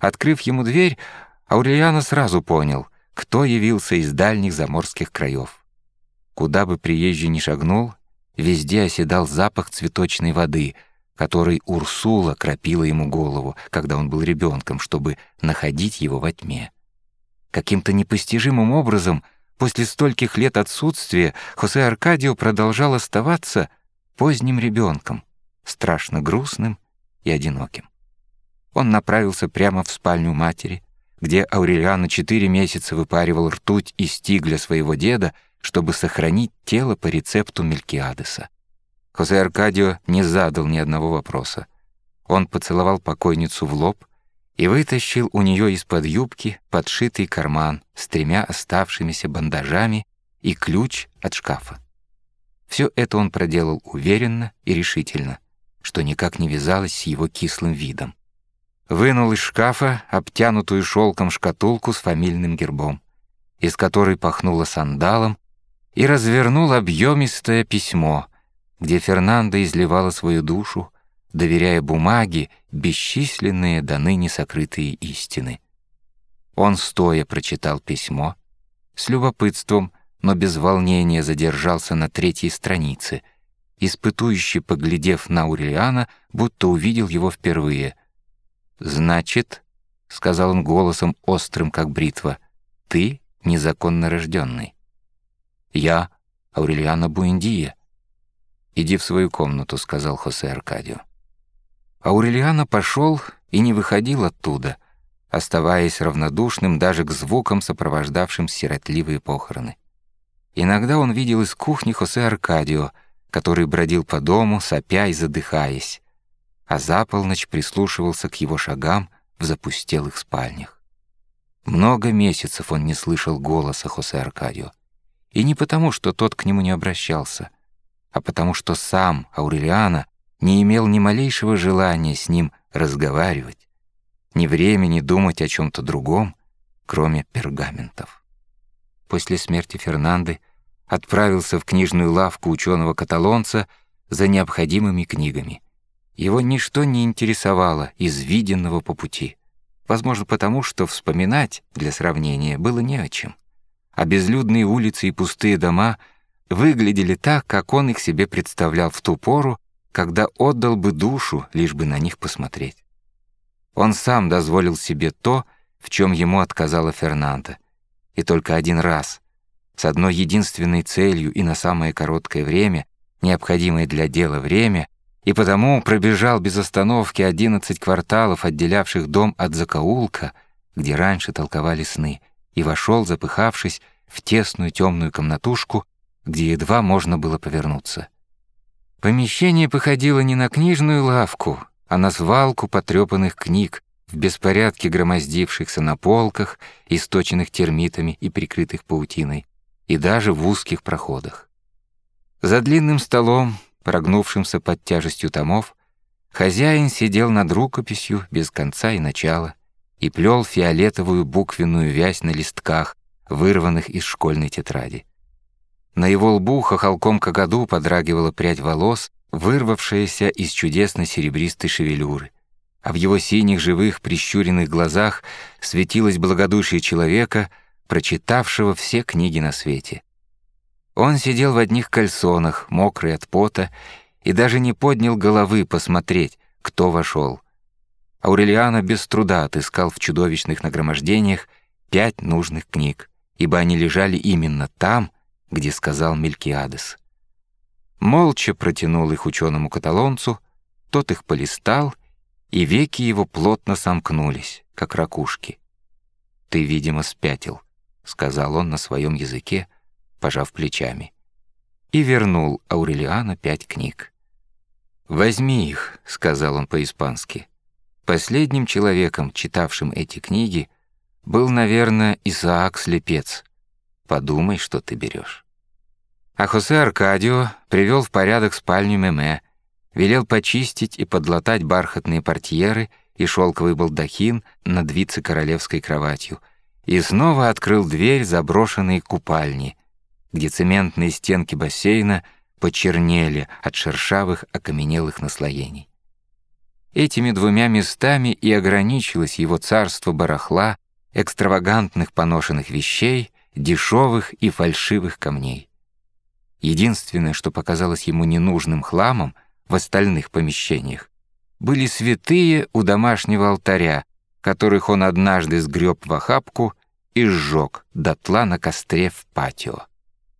Открыв ему дверь, Аурельяно сразу понял, кто явился из дальних заморских краев. Куда бы приезжий ни шагнул, везде оседал запах цветочной воды, который Урсула кропила ему голову, когда он был ребенком, чтобы находить его во тьме. Каким-то непостижимым образом после стольких лет отсутствия Хосе Аркадио продолжал оставаться поздним ребенком, страшно грустным и одиноким. Он направился прямо в спальню матери, где Аурелиано четыре месяца выпаривал ртуть из стигля своего деда, чтобы сохранить тело по рецепту Мелькиадеса. Хосе Аркадио не задал ни одного вопроса. Он поцеловал покойницу в лоб и вытащил у нее из-под юбки подшитый карман с тремя оставшимися бандажами и ключ от шкафа. Все это он проделал уверенно и решительно, что никак не вязалось с его кислым видом. Вынул из шкафа обтянутую шелком шкатулку с фамильным гербом, из которой пахнуло сандалом, и развернул объемистое письмо, где Фернандо изливала свою душу, доверяя бумаге бесчисленные до ныне сокрытые истины. Он стоя прочитал письмо, с любопытством, но без волнения задержался на третьей странице, испытующе поглядев на Урелиана, будто увидел его впервые — «Значит, — сказал он голосом острым, как бритва, — ты незаконно рожденный. Я Аурельяна Буэндия. Иди в свою комнату, — сказал Хосе Аркадио. Аурельяна пошел и не выходил оттуда, оставаясь равнодушным даже к звукам, сопровождавшим сиротливые похороны. Иногда он видел из кухни Хосе Аркадио, который бродил по дому, сопя и задыхаясь, а за полночь прислушивался к его шагам в запустелых спальнях. Много месяцев он не слышал голоса Хосе Аркадио. И не потому, что тот к нему не обращался, а потому что сам Аурелиана не имел ни малейшего желания с ним разговаривать, ни времени думать о чем-то другом, кроме пергаментов. После смерти Фернанды отправился в книжную лавку ученого-каталонца за необходимыми книгами — его ничто не интересовало из виденного по пути. Возможно, потому что вспоминать, для сравнения, было не о чем. А безлюдные улицы и пустые дома выглядели так, как он их себе представлял в ту пору, когда отдал бы душу, лишь бы на них посмотреть. Он сам дозволил себе то, в чем ему отказала Фернанда. И только один раз, с одной единственной целью и на самое короткое время, необходимое для дела время — и потому пробежал без остановки одиннадцать кварталов, отделявших дом от закоулка, где раньше толковали сны, и вошел, запыхавшись, в тесную темную комнатушку, где едва можно было повернуться. Помещение походило не на книжную лавку, а на свалку потрепанных книг, в беспорядке громоздившихся на полках, источенных термитами и прикрытых паутиной, и даже в узких проходах. За длинным столом прогнувшимся под тяжестью томов, хозяин сидел над рукописью без конца и начала и плел фиолетовую буквенную вязь на листках, вырванных из школьной тетради. На его лбу хохолком кагаду подрагивала прядь волос, вырвавшаяся из чудесной серебристой шевелюры, а в его синих живых прищуренных глазах светилось благодушие человека, прочитавшего все книги на свете. Он сидел в одних кальсонах, мокрый от пота, и даже не поднял головы посмотреть, кто вошел. Аурелиано без труда отыскал в чудовищных нагромождениях пять нужных книг, ибо они лежали именно там, где сказал Мелькиадес. Молча протянул их ученому-каталонцу, тот их полистал, и веки его плотно сомкнулись, как ракушки. «Ты, видимо, спятил», — сказал он на своем языке, — пожав плечами, и вернул Аурелиану пять книг. «Возьми их», — сказал он по-испански. Последним человеком, читавшим эти книги, был, наверное, Исаак Слепец. Подумай, что ты берешь. А Хосе Аркадио привел в порядок спальню Меме, велел почистить и подлатать бархатные портьеры и шелковый балдахин над вице-королевской кроватью и снова открыл дверь заброшенной купальни, где цементные стенки бассейна почернели от шершавых окаменелых наслоений. Этими двумя местами и ограничилось его царство барахла, экстравагантных поношенных вещей, дешевых и фальшивых камней. Единственное, что показалось ему ненужным хламом в остальных помещениях, были святые у домашнего алтаря, которых он однажды сгреб в охапку и сжег дотла на костре в патио.